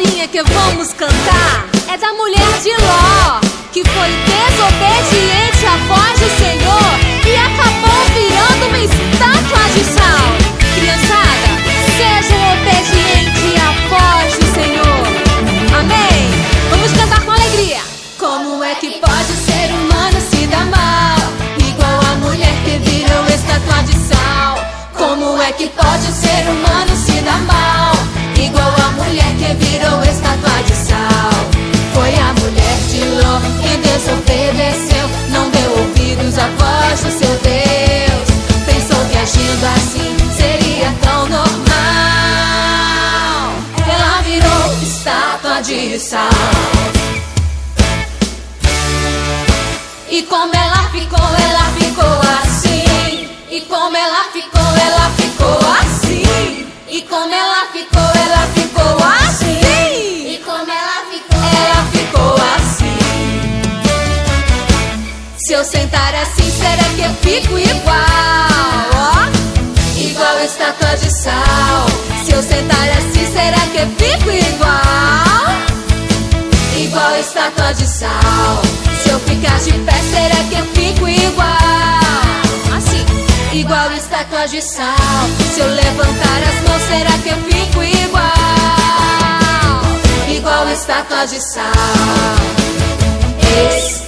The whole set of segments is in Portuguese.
historinha que vamos cantar é da mulher de Ló, que foi desobediente à voz do Senhor e acabou virando uma estátua de sal. Criançada, sejam obedientes à voz do Senhor. Amém. Vamos cantar com alegria. Como é que pode ser humano se dar mal? Igual a mulher que virou estátua de sal. Como é que pode ser humano se dar mal? E como ela ficou, ela ficou assim. E como ela ficou, ela ficou assim. E como ela ficou, ela ficou assim. E como ela ficou, ela ficou assim. Se eu sentar assim, será que eu fico igual? Ó, igual estátua de sal. Se eu sentar assim, será que eu fico igual? Igual estátua de sal. Se eu ficar de pé, será que eu fico igual? Assim. Igual estátua de sal. Se eu levantar as mãos, será que eu fico igual? Igual estátua de sal. Estátua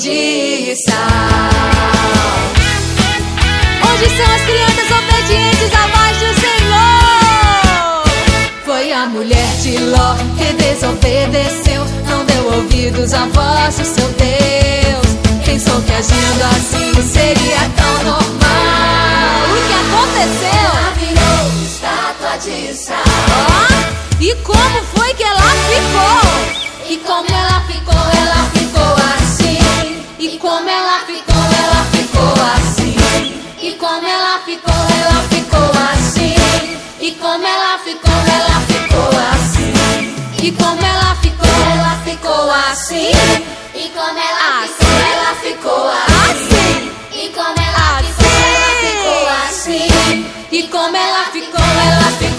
de sal. Hoje são as crianças obedientes à voz do Senhor. Foi a mulher de Ló que desobedeceu, não deu ouvidos à voz do seu Deus. Pensou que agindo assim seria tão normal. O que aconteceu? Ela virou estátua de sal. Ó, e como foi que ela ficou? E como ficou, ela ficou assim. E como ela ficou, ela ficou assim. E como ela ficou, ela ficou assim. E como ela ficou, ela ficou assim. E como ela ficou, ela ficou assim. E como ela ficou, ela ficou